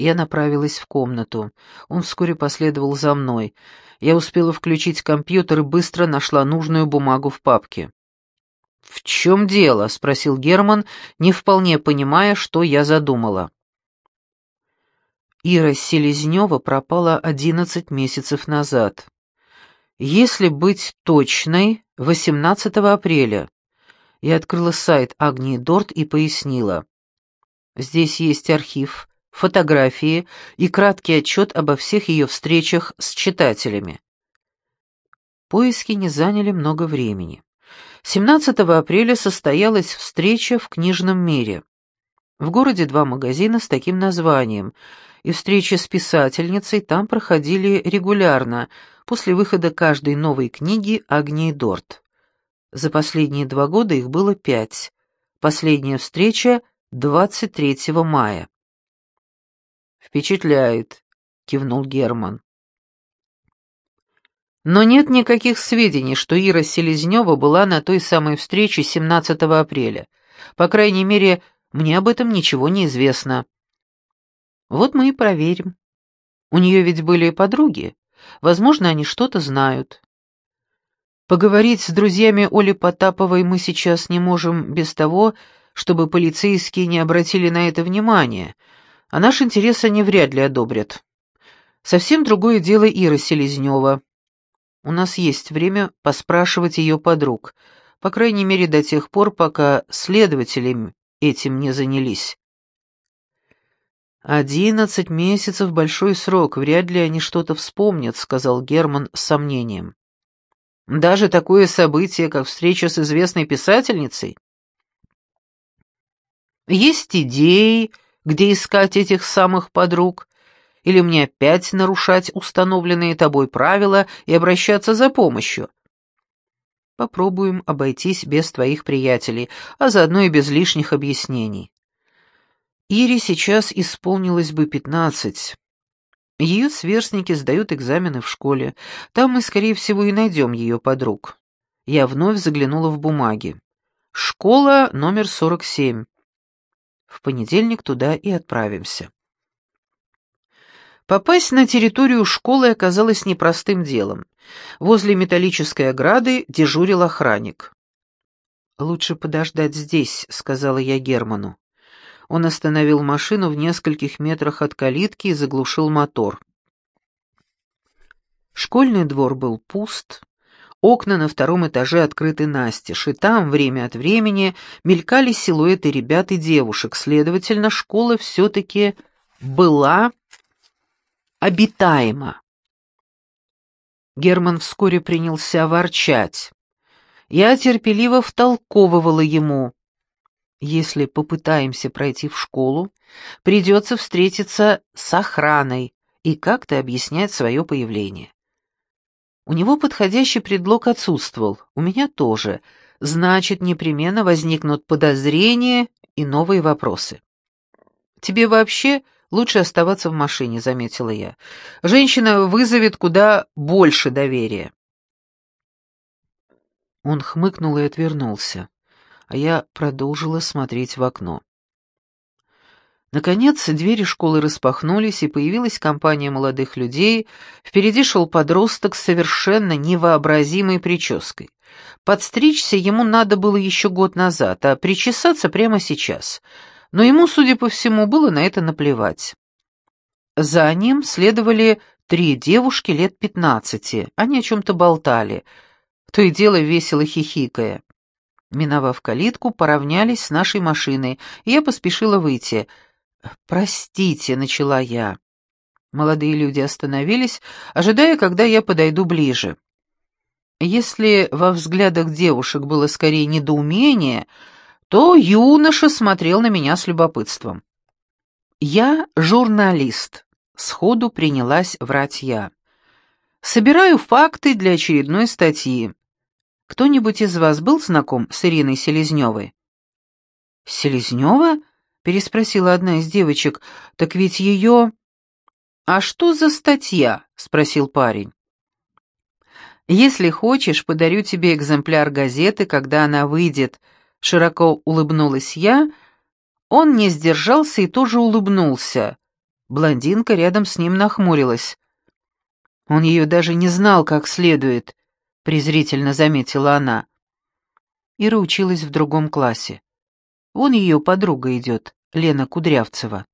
Я направилась в комнату. Он вскоре последовал за мной. Я успела включить компьютер и быстро нашла нужную бумагу в папке. «В чем дело?» — спросил Герман, не вполне понимая, что я задумала. Ира Селезнева пропала одиннадцать месяцев назад. Если быть точной, 18 апреля. Я открыла сайт Агнии Дорт и пояснила. Здесь есть архив, фотографии и краткий отчет обо всех ее встречах с читателями. Поиски не заняли много времени. 17 апреля состоялась встреча в книжном мире. В городе два магазина с таким названием, и встречи с писательницей там проходили регулярно, после выхода каждой новой книги Агнии Дорт. За последние два года их было пять. Последняя встреча — 23 мая. «Впечатляет», — кивнул Герман. Но нет никаких сведений, что Ира Селезнева была на той самой встрече 17 апреля. По крайней мере, мне об этом ничего не известно. Вот мы и проверим. У нее ведь были подруги. Возможно, они что-то знают. Поговорить с друзьями Оли Потаповой мы сейчас не можем без того, чтобы полицейские не обратили на это внимания, а наш интерес они вряд ли одобрят. Совсем другое дело Ира Селезнева. У нас есть время поспрашивать ее подруг, по крайней мере до тех пор, пока следователи этим не занялись. «Одиннадцать месяцев — большой срок, вряд ли они что-то вспомнят», — сказал Герман с сомнением. «Даже такое событие, как встреча с известной писательницей?» «Есть идеи, где искать этих самых подруг, или мне опять нарушать установленные тобой правила и обращаться за помощью? Попробуем обойтись без твоих приятелей, а заодно и без лишних объяснений. Ире сейчас исполнилось бы пятнадцать. Ее сверстники сдают экзамены в школе. Там мы, скорее всего, и найдем ее подруг. Я вновь заглянула в бумаги. Школа номер сорок семь. В понедельник туда и отправимся. Попасть на территорию школы оказалось непростым делом. Возле металлической ограды дежурил охранник. «Лучше подождать здесь», — сказала я Герману. Он остановил машину в нескольких метрах от калитки и заглушил мотор. Школьный двор был пуст, окна на втором этаже открыты настежь, и там время от времени мелькали силуэты ребят и девушек, следовательно, школа все-таки была обитаемо. Герман вскоре принялся ворчать. Я терпеливо втолковывала ему. Если попытаемся пройти в школу, придется встретиться с охраной и как-то объяснять свое появление. У него подходящий предлог отсутствовал, у меня тоже. Значит, непременно возникнут подозрения и новые вопросы. Тебе вообще Лучше оставаться в машине», — заметила я. «Женщина вызовет куда больше доверия». Он хмыкнул и отвернулся, а я продолжила смотреть в окно. Наконец, двери школы распахнулись, и появилась компания молодых людей. Впереди шел подросток с совершенно невообразимой прической. Подстричься ему надо было еще год назад, а причесаться прямо сейчас — но ему, судя по всему, было на это наплевать. За ним следовали три девушки лет пятнадцати, они о чем-то болтали, то и дело весело хихикая. Миновав калитку, поравнялись с нашей машиной, и я поспешила выйти. «Простите», — начала я. Молодые люди остановились, ожидая, когда я подойду ближе. Если во взглядах девушек было скорее недоумение, то юноша смотрел на меня с любопытством. «Я журналист», — сходу принялась врать я. «Собираю факты для очередной статьи. Кто-нибудь из вас был знаком с Ириной Селезневой?» «Селезнева?» — переспросила одна из девочек. «Так ведь ее...» «А что за статья?» — спросил парень. «Если хочешь, подарю тебе экземпляр газеты, когда она выйдет», Широко улыбнулась я, он не сдержался и тоже улыбнулся. Блондинка рядом с ним нахмурилась. Он ее даже не знал как следует, презрительно заметила она. Ира училась в другом классе. Вон ее подруга идет, Лена Кудрявцева.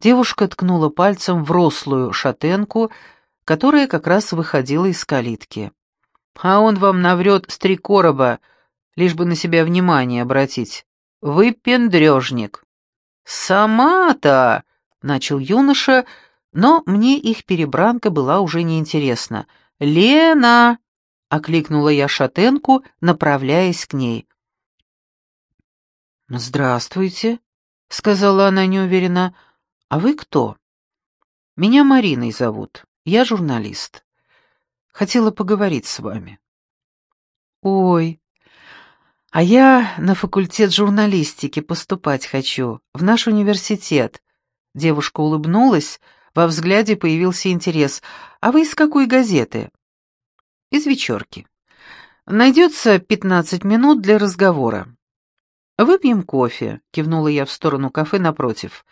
Девушка ткнула пальцем в рослую шатенку, которая как раз выходила из калитки. «А он вам наврет с три короба, лишь бы на себя внимание обратить. Вы пендрежник». «Сама-то!» — начал юноша, но мне их перебранка была уже неинтересна. «Лена!» — окликнула я шатенку, направляясь к ней. «Здравствуйте», — сказала она неуверенно. «А вы кто?» «Меня Мариной зовут. Я журналист. Хотела поговорить с вами». «Ой, а я на факультет журналистики поступать хочу, в наш университет». Девушка улыбнулась, во взгляде появился интерес. «А вы из какой газеты?» «Из вечерки. Найдется пятнадцать минут для разговора». «Выпьем кофе», — кивнула я в сторону кафе напротив.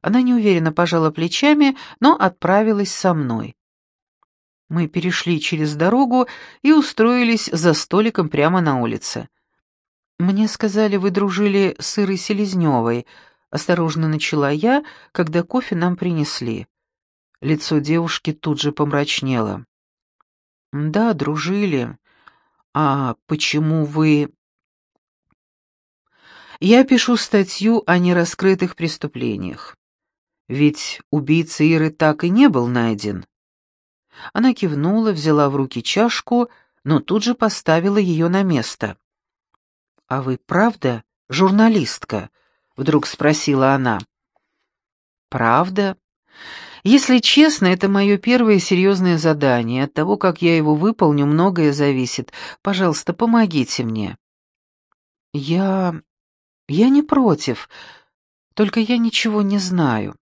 Она неуверенно пожала плечами, но отправилась со мной. Мы перешли через дорогу и устроились за столиком прямо на улице. «Мне сказали, вы дружили с Ирой Селезневой», — осторожно начала я, когда кофе нам принесли. Лицо девушки тут же помрачнело. «Да, дружили. А почему вы...» Я пишу статью о нераскрытых преступлениях. Ведь убийца Иры так и не был найден. Она кивнула, взяла в руки чашку, но тут же поставила ее на место. «А вы правда журналистка?» — вдруг спросила она. «Правда. Если честно, это мое первое серьезное задание. От того, как я его выполню, многое зависит. Пожалуйста, помогите мне». «Я... Я не против, только я ничего не знаю.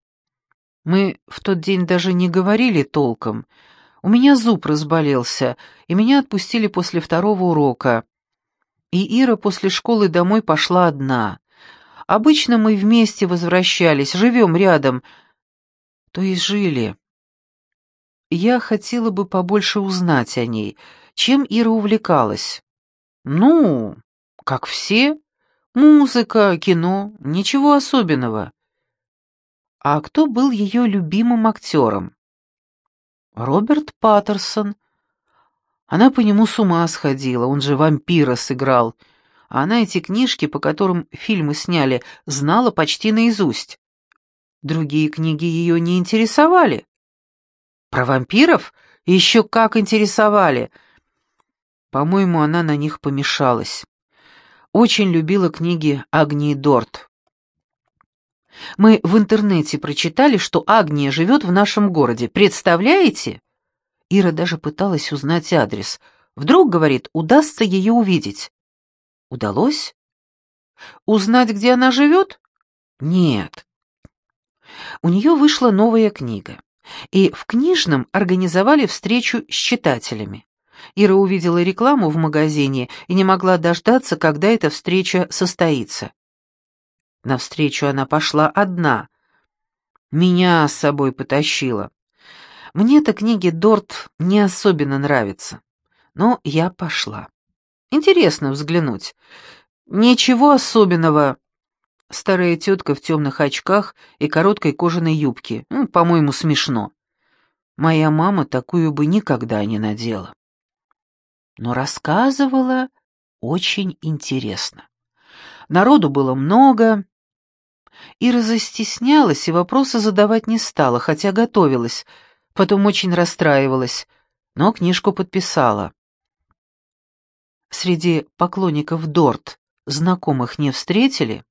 Мы в тот день даже не говорили толком. У меня зуб разболелся, и меня отпустили после второго урока. И Ира после школы домой пошла одна. Обычно мы вместе возвращались, живем рядом. То есть жили. Я хотела бы побольше узнать о ней. Чем Ира увлекалась? Ну, как все. Музыка, кино, ничего особенного. А кто был ее любимым актером? Роберт Паттерсон. Она по нему с ума сходила, он же вампира сыграл. А она эти книжки, по которым фильмы сняли, знала почти наизусть. Другие книги ее не интересовали. Про вампиров? Еще как интересовали. По-моему, она на них помешалась очень любила книги Агнии Дорт. Мы в интернете прочитали, что Агния живет в нашем городе. Представляете? Ира даже пыталась узнать адрес. Вдруг, говорит, удастся ее увидеть. Удалось? Узнать, где она живет? Нет. У нее вышла новая книга, и в книжном организовали встречу с читателями. Ира увидела рекламу в магазине и не могла дождаться, когда эта встреча состоится. На встречу она пошла одна. Меня с собой потащила. Мне-то книги Дорт не особенно нравятся, но я пошла. Интересно взглянуть. Ничего особенного. Старая тетка в темных очках и короткой кожаной юбке. Ну, по-моему, смешно. Моя мама такую бы никогда не надела но рассказывала очень интересно. Народу было много. Ира застеснялась и вопросы задавать не стала, хотя готовилась, потом очень расстраивалась, но книжку подписала. Среди поклонников Дорт знакомых не встретили.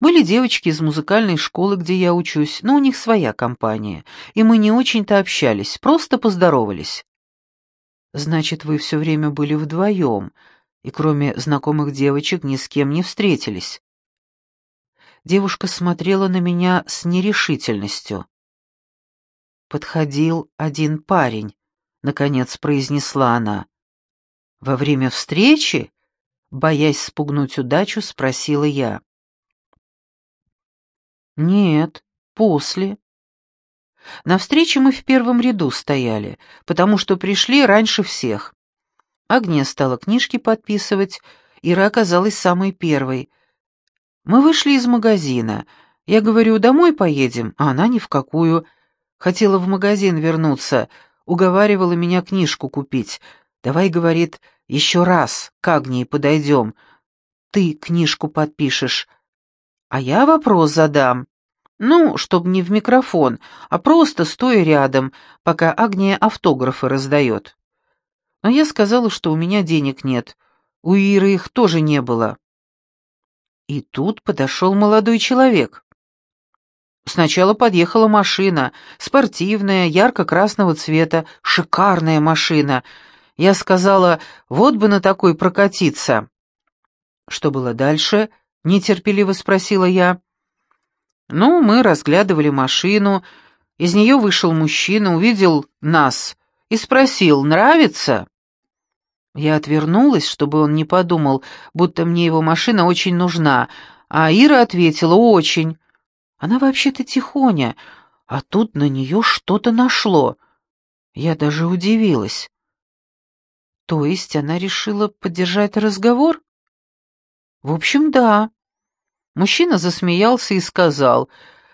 Были девочки из музыкальной школы, где я учусь, но у них своя компания, и мы не очень-то общались, просто поздоровались. Значит, вы все время были вдвоем, и кроме знакомых девочек ни с кем не встретились. Девушка смотрела на меня с нерешительностью. Подходил один парень, наконец произнесла она. Во время встречи, боясь спугнуть удачу, спросила я. Нет, после. На встрече мы в первом ряду стояли, потому что пришли раньше всех. Агния стала книжки подписывать, Ира оказалась самой первой. Мы вышли из магазина. Я говорю, домой поедем, а она ни в какую. Хотела в магазин вернуться, уговаривала меня книжку купить. Давай, говорит, еще раз к Агнии подойдем. Ты книжку подпишешь, а я вопрос задам. Ну, чтобы не в микрофон, а просто стоя рядом, пока Агния автографы раздает. Но я сказала, что у меня денег нет. У Иры их тоже не было. И тут подошел молодой человек. Сначала подъехала машина, спортивная, ярко-красного цвета, шикарная машина. Я сказала, вот бы на такой прокатиться. Что было дальше? Нетерпеливо спросила я. Ну, мы разглядывали машину. Из нее вышел мужчина, увидел нас и спросил, нравится? Я отвернулась, чтобы он не подумал, будто мне его машина очень нужна, а Ира ответила «очень». Она вообще-то тихоня, а тут на нее что-то нашло. Я даже удивилась. То есть она решила поддержать разговор? В общем, да. Мужчина засмеялся и сказал,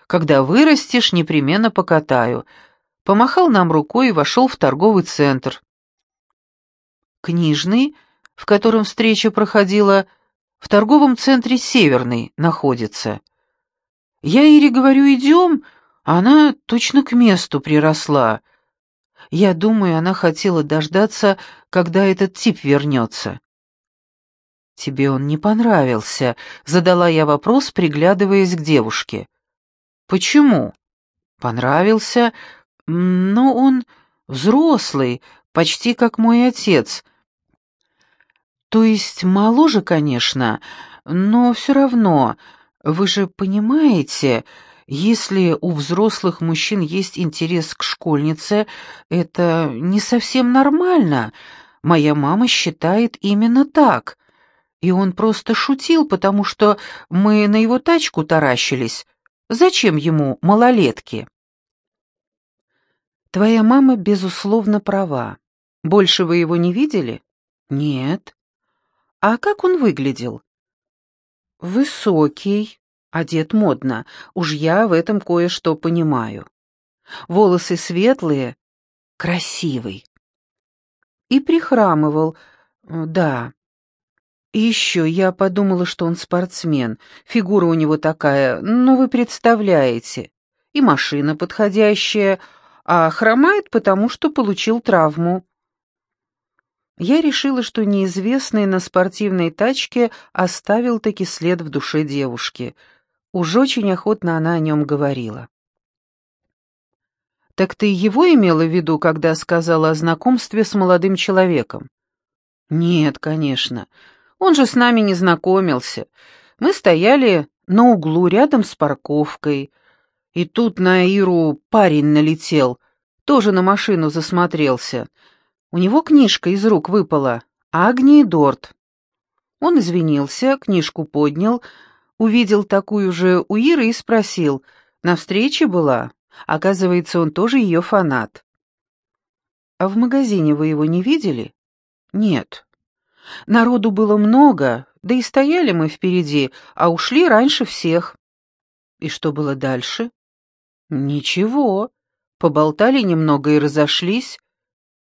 «Когда вырастешь, непременно покатаю». Помахал нам рукой и вошел в торговый центр. Книжный, в котором встреча проходила, в торговом центре «Северный» находится. Я Ире говорю, идем, она точно к месту приросла. Я думаю, она хотела дождаться, когда этот тип вернется. «Тебе он не понравился», — задала я вопрос, приглядываясь к девушке. «Почему?» «Понравился, но он взрослый, почти как мой отец. То есть моложе, конечно, но все равно, вы же понимаете, если у взрослых мужчин есть интерес к школьнице, это не совсем нормально. Моя мама считает именно так» и он просто шутил, потому что мы на его тачку таращились. Зачем ему малолетки? Твоя мама, безусловно, права. Больше вы его не видели? Нет. А как он выглядел? Высокий, одет модно. Уж я в этом кое-что понимаю. Волосы светлые, красивый. И прихрамывал, да, и еще я подумала, что он спортсмен. Фигура у него такая, ну вы представляете. И машина подходящая, а хромает потому, что получил травму. Я решила, что неизвестный на спортивной тачке оставил таки след в душе девушки. Уж очень охотно она о нем говорила. «Так ты его имела в виду, когда сказала о знакомстве с молодым человеком?» «Нет, конечно. Он же с нами не знакомился. Мы стояли на углу рядом с парковкой. И тут на Иру парень налетел, тоже на машину засмотрелся. У него книжка из рук выпала, Агни Дорт. Он извинился, книжку поднял, увидел такую же у Иры и спросил, на встрече была? Оказывается, он тоже ее фанат. «А в магазине вы его не видели?» «Нет». Народу было много, да и стояли мы впереди, а ушли раньше всех. И что было дальше? Ничего. Поболтали немного и разошлись.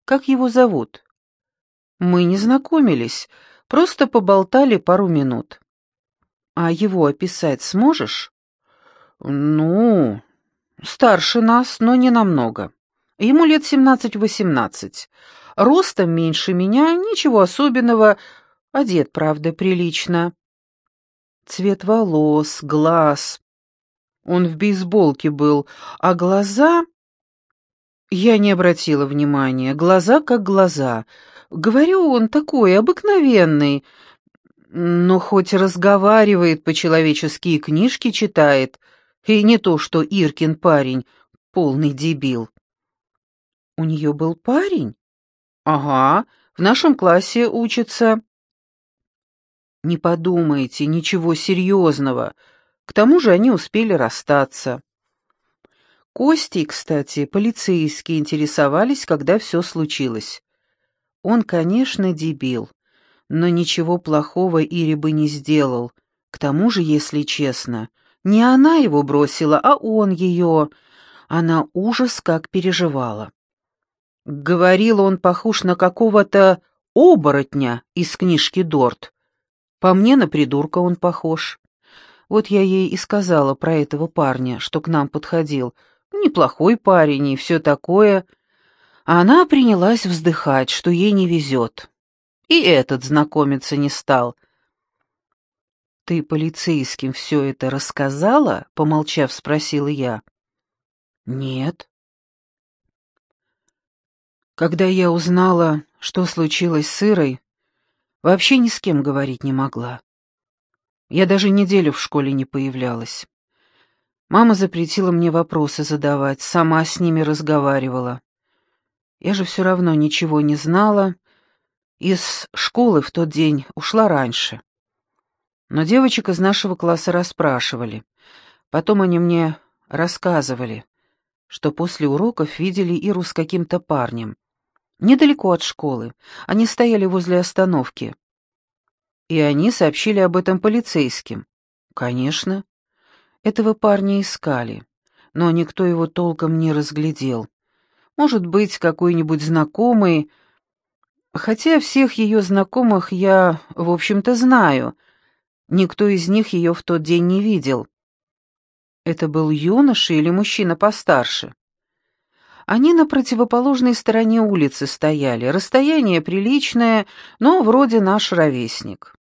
Как его зовут? Мы не знакомились, просто поболтали пару минут. А его описать сможешь? Ну, старше нас, но не намного. Ему лет семнадцать-восемнадцать. Ростом меньше меня, ничего особенного, одет, правда, прилично. Цвет волос, глаз. Он в бейсболке был, а глаза... Я не обратила внимания. Глаза как глаза. Говорю, он такой, обыкновенный. Но хоть разговаривает по-человечески и книжки читает, и не то, что Иркин парень, полный дебил. У нее был парень? «Ага, в нашем классе учится». «Не подумайте, ничего серьезного. К тому же они успели расстаться». Костей, кстати, полицейские интересовались, когда все случилось. Он, конечно, дебил, но ничего плохого Ире бы не сделал. К тому же, если честно, не она его бросила, а он ее. Она ужас как переживала. Говорил он похож на какого-то оборотня из книжки Дорт. По мне на придурка он похож. Вот я ей и сказала про этого парня, что к нам подходил. Неплохой парень и все такое. А она принялась вздыхать, что ей не везет. И этот знакомиться не стал. «Ты полицейским все это рассказала?» — помолчав, спросила я. «Нет». Когда я узнала, что случилось с Ирой, вообще ни с кем говорить не могла. Я даже неделю в школе не появлялась. Мама запретила мне вопросы задавать, сама с ними разговаривала. Я же все равно ничего не знала. Из школы в тот день ушла раньше. Но девочек из нашего класса расспрашивали. Потом они мне рассказывали, что после уроков видели Иру с каким-то парнем. Недалеко от школы. Они стояли возле остановки. И они сообщили об этом полицейским. Конечно. Этого парня искали, но никто его толком не разглядел. Может быть, какой-нибудь знакомый... Хотя всех ее знакомых я, в общем-то, знаю. Никто из них ее в тот день не видел. Это был юноша или мужчина постарше? Они на противоположной стороне улицы стояли, расстояние приличное, но вроде наш ровесник.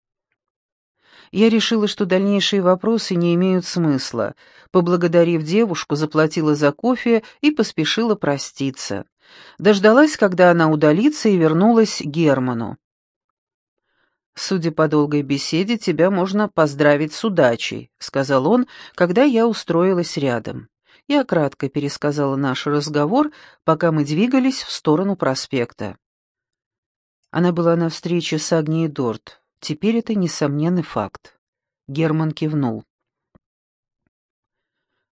Я решила, что дальнейшие вопросы не имеют смысла. Поблагодарив девушку, заплатила за кофе и поспешила проститься. Дождалась, когда она удалится, и вернулась к Герману. «Судя по долгой беседе, тебя можно поздравить с удачей», — сказал он, когда я устроилась рядом. Я кратко пересказала наш разговор, пока мы двигались в сторону проспекта. Она была на встрече с Агнией Дорт. Теперь это несомненный факт. Герман кивнул.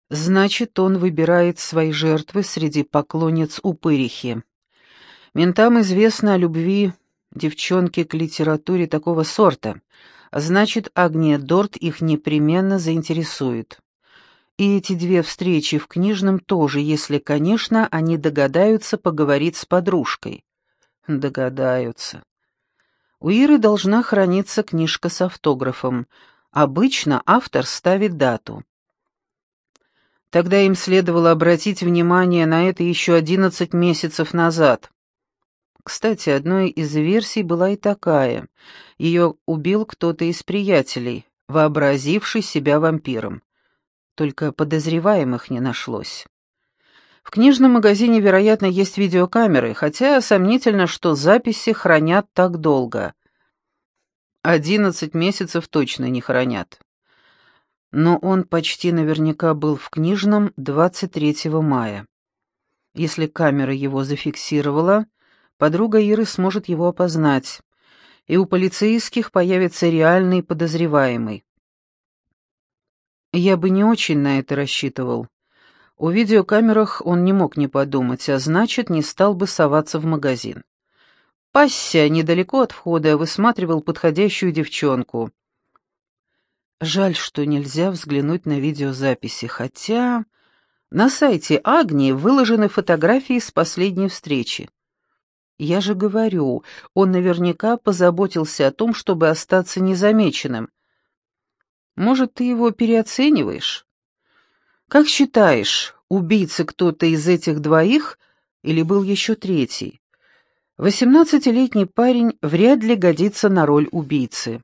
Значит, он выбирает свои жертвы среди поклонниц упырихи. Ментам известно о любви девчонки к литературе такого сорта, значит, Агния Дорт их непременно заинтересует. И эти две встречи в книжном тоже, если, конечно, они догадаются поговорить с подружкой. Догадаются. У Иры должна храниться книжка с автографом. Обычно автор ставит дату. Тогда им следовало обратить внимание на это еще одиннадцать месяцев назад. Кстати, одной из версий была и такая. Ее убил кто-то из приятелей, вообразивший себя вампиром. Только подозреваемых не нашлось. В книжном магазине, вероятно, есть видеокамеры, хотя сомнительно, что записи хранят так долго. Одиннадцать месяцев точно не хранят. Но он почти наверняка был в книжном 23 мая. Если камера его зафиксировала, подруга Иры сможет его опознать, и у полицейских появится реальный подозреваемый. Я бы не очень на это рассчитывал. О видеокамерах он не мог не подумать, а значит, не стал бы соваться в магазин. Пасся недалеко от входа высматривал подходящую девчонку. Жаль, что нельзя взглянуть на видеозаписи, хотя на сайте Агнии выложены фотографии с последней встречи. Я же говорю, он наверняка позаботился о том, чтобы остаться незамеченным. Может, ты его переоцениваешь? Как считаешь, убийца кто-то из этих двоих или был еще третий? Восемнадцатилетний парень вряд ли годится на роль убийцы.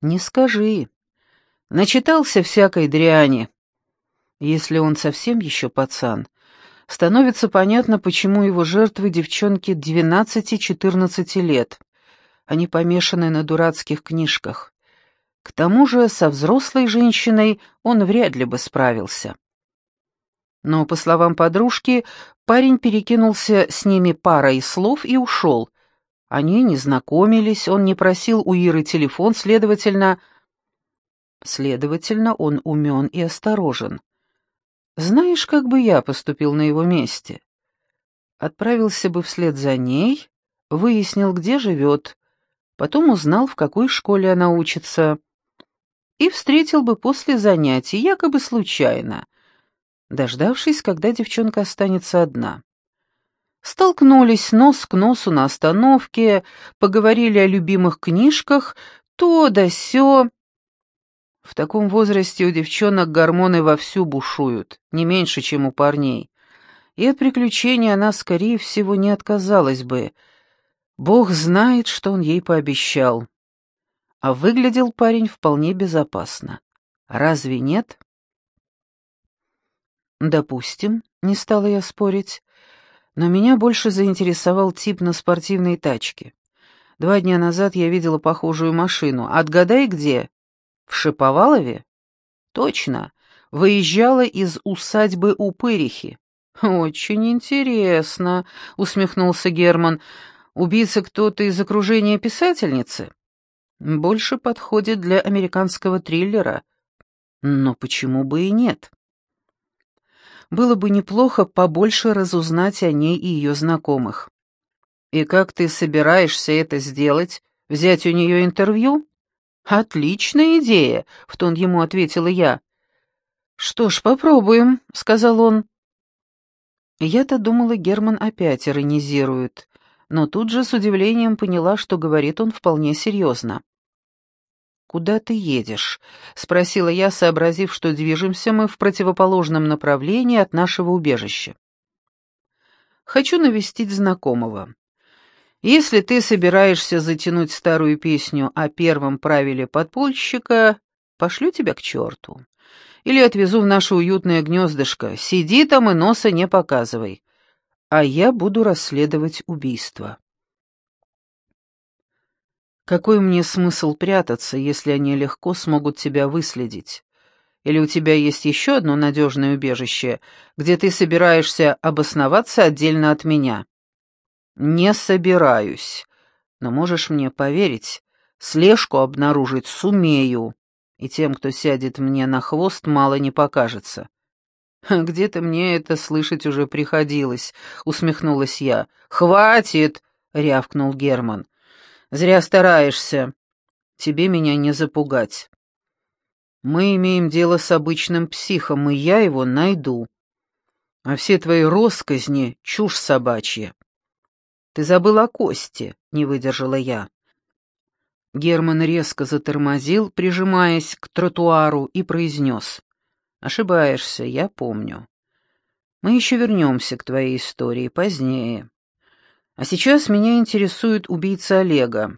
Не скажи. Начитался всякой дряни. Если он совсем еще пацан, становится понятно, почему его жертвы девчонки 12-14 лет. Они помешаны на дурацких книжках. К тому же со взрослой женщиной он вряд ли бы справился. Но, по словам подружки, парень перекинулся с ними парой слов и ушел. Они не знакомились, он не просил у Иры телефон, следовательно... Следовательно, он умен и осторожен. Знаешь, как бы я поступил на его месте? Отправился бы вслед за ней, выяснил, где живет, потом узнал, в какой школе она учится, и встретил бы после занятий, якобы случайно, дождавшись, когда девчонка останется одна. Столкнулись нос к носу на остановке, поговорили о любимых книжках, то да сё. В таком возрасте у девчонок гормоны вовсю бушуют, не меньше, чем у парней. И от приключений она, скорее всего, не отказалась бы. Бог знает, что он ей пообещал. А выглядел парень вполне безопасно. Разве нет? Допустим, не стала я спорить, но меня больше заинтересовал тип на спортивной тачке. Два дня назад я видела похожую машину. Отгадай, где? В Шиповалове? Точно. Выезжала из усадьбы Упырихи. Очень интересно, усмехнулся Герман. Убийца кто-то из окружения писательницы? Больше подходит для американского триллера. Но почему бы и нет? Было бы неплохо побольше разузнать о ней и ее знакомых. «И как ты собираешься это сделать? Взять у нее интервью?» «Отличная идея», — в тон ему ответила я. «Что ж, попробуем», — сказал он. Я-то думала, Герман опять иронизирует, но тут же с удивлением поняла, что говорит он вполне серьезно. «Куда ты едешь?» — спросила я, сообразив, что движемся мы в противоположном направлении от нашего убежища. «Хочу навестить знакомого. Если ты собираешься затянуть старую песню о первом правиле подпольщика, пошлю тебя к черту. Или отвезу в наше уютное гнездышко. Сиди там и носа не показывай. А я буду расследовать убийство. Какой мне смысл прятаться, если они легко смогут тебя выследить? Или у тебя есть еще одно надежное убежище, где ты собираешься обосноваться отдельно от меня?» «Не собираюсь. Но можешь мне поверить, слежку обнаружить сумею, и тем, кто сядет мне на хвост, мало не покажется». «Где-то мне это слышать уже приходилось», — усмехнулась я. «Хватит!» — рявкнул Герман. «Зря стараешься. Тебе меня не запугать. Мы имеем дело с обычным психом, и я его найду. А все твои росказни — чушь собачья». «Ты забыл о Косте», — не выдержала я. Герман резко затормозил, прижимаясь к тротуару, и произнес. «Ошибаешься, я помню. Мы еще вернемся к твоей истории позднее. А сейчас меня интересует убийца Олега.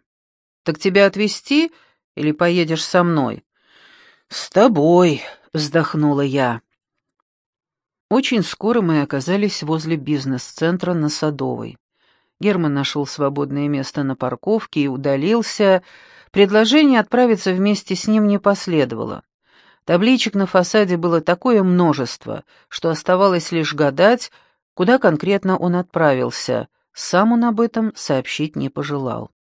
Так тебя отвезти или поедешь со мной?» «С тобой», — вздохнула я. Очень скоро мы оказались возле бизнес-центра на Садовой. Герман нашел свободное место на парковке и удалился. Предложение отправиться вместе с ним не последовало. Табличек на фасаде было такое множество, что оставалось лишь гадать, куда конкретно он отправился. Сам он об этом сообщить не пожелал.